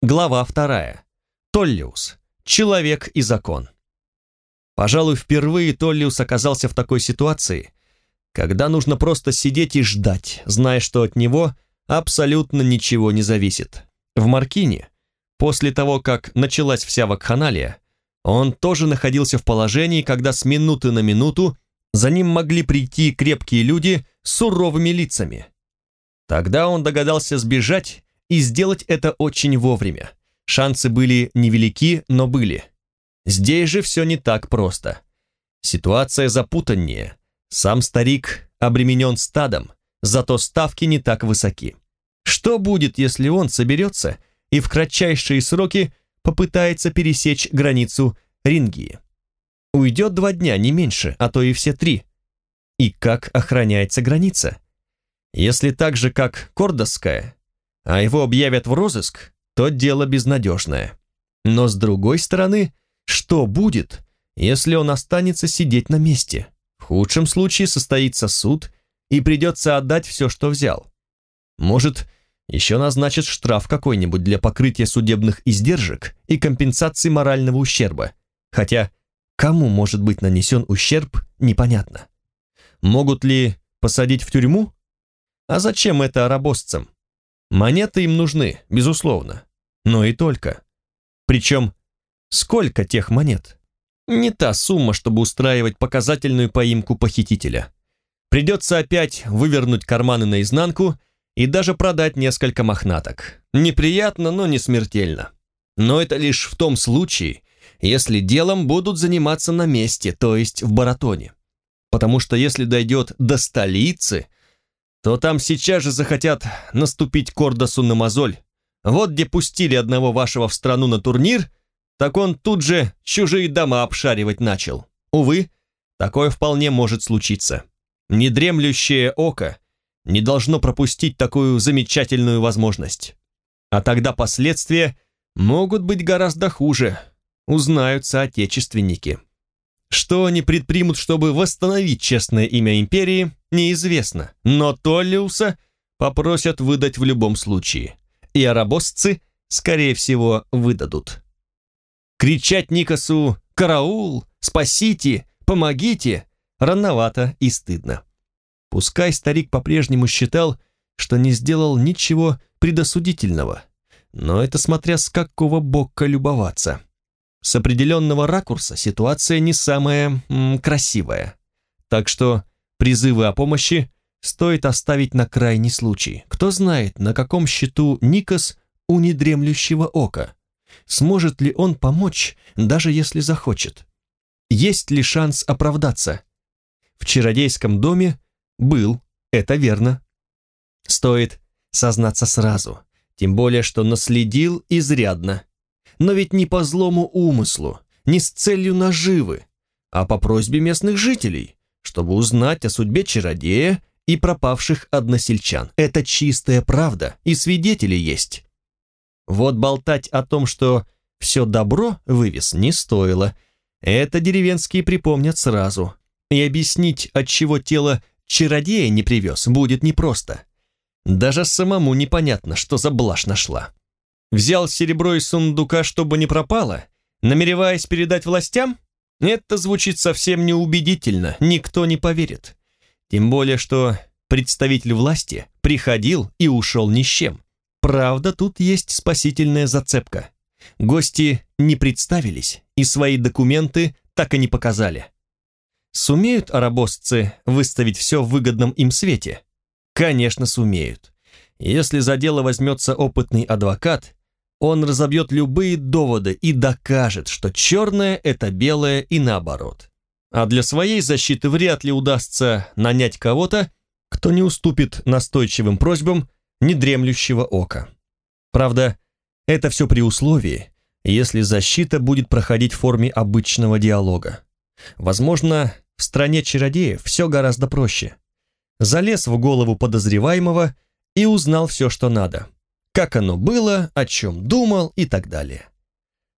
Глава вторая. Толлиус. Человек и закон. Пожалуй, впервые Толлиус оказался в такой ситуации, когда нужно просто сидеть и ждать, зная, что от него абсолютно ничего не зависит. В Маркине, после того, как началась вся вакханалия, он тоже находился в положении, когда с минуты на минуту за ним могли прийти крепкие люди с суровыми лицами. Тогда он догадался сбежать и сделать это очень вовремя. Шансы были невелики, но были. Здесь же все не так просто. Ситуация запутаннее. Сам старик обременен стадом, зато ставки не так высоки. Что будет, если он соберется и в кратчайшие сроки попытается пересечь границу Рингии? Уйдет два дня, не меньше, а то и все три. И как охраняется граница? Если так же, как Кордосская, а его объявят в розыск, то дело безнадежное. Но с другой стороны, что будет, если он останется сидеть на месте? В худшем случае состоится суд, и придется отдать все, что взял. Может, еще назначат штраф какой-нибудь для покрытия судебных издержек и компенсации морального ущерба. Хотя, кому может быть нанесен ущерб, непонятно. Могут ли посадить в тюрьму? А зачем это арабосцам? Монеты им нужны, безусловно, но и только. Причем, сколько тех монет? Не та сумма, чтобы устраивать показательную поимку похитителя. Придется опять вывернуть карманы наизнанку и даже продать несколько мохнаток. Неприятно, но не смертельно. Но это лишь в том случае, если делом будут заниматься на месте, то есть в Баратоне. Потому что если дойдет до столицы – то там сейчас же захотят наступить Кордосу на мозоль. Вот где пустили одного вашего в страну на турнир, так он тут же чужие дома обшаривать начал. Увы, такое вполне может случиться. Недремлющее око не должно пропустить такую замечательную возможность. А тогда последствия могут быть гораздо хуже, узнают соотечественники. Что они предпримут, чтобы восстановить честное имя империи, неизвестно, но Толлиуса попросят выдать в любом случае, и арабосцы, скорее всего, выдадут. Кричать Никасу «Караул! Спасите! Помогите!» рановато и стыдно. Пускай старик по-прежнему считал, что не сделал ничего предосудительного, но это смотря с какого бока любоваться. С определенного ракурса ситуация не самая м, красивая. Так что призывы о помощи стоит оставить на крайний случай. Кто знает, на каком счету Никос у недремлющего ока. Сможет ли он помочь, даже если захочет? Есть ли шанс оправдаться? В чародейском доме был, это верно. Стоит сознаться сразу, тем более, что наследил изрядно но ведь не по злому умыслу, не с целью наживы, а по просьбе местных жителей, чтобы узнать о судьбе чародея и пропавших односельчан. Это чистая правда, и свидетели есть. Вот болтать о том, что все добро вывез, не стоило. Это деревенские припомнят сразу. И объяснить, от чего тело чародея не привез, будет непросто. Даже самому непонятно, что за блажь нашла. Взял серебро из сундука, чтобы не пропало, намереваясь передать властям? Это звучит совсем неубедительно, никто не поверит. Тем более, что представитель власти приходил и ушел ни с чем. Правда, тут есть спасительная зацепка. Гости не представились и свои документы так и не показали. Сумеют арабосцы выставить все в выгодном им свете? Конечно, сумеют. Если за дело возьмется опытный адвокат, он разобьет любые доводы и докажет, что черное – это белое и наоборот. А для своей защиты вряд ли удастся нанять кого-то, кто не уступит настойчивым просьбам недремлющего ока. Правда, это все при условии, если защита будет проходить в форме обычного диалога. Возможно, в стране чародеев все гораздо проще. Залез в голову подозреваемого и узнал все, что надо как оно было, о чем думал и так далее.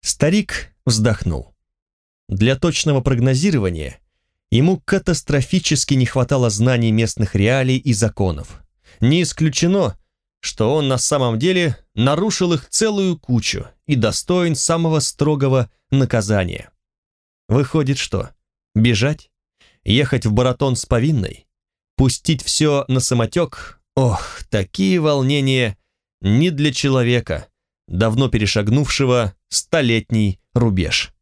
Старик вздохнул. Для точного прогнозирования ему катастрофически не хватало знаний местных реалий и законов. Не исключено, что он на самом деле нарушил их целую кучу и достоин самого строгого наказания. Выходит что, бежать? Ехать в Баратон с повинной? Пустить все на самотек? Ох, такие волнения не для человека, давно перешагнувшего столетний рубеж.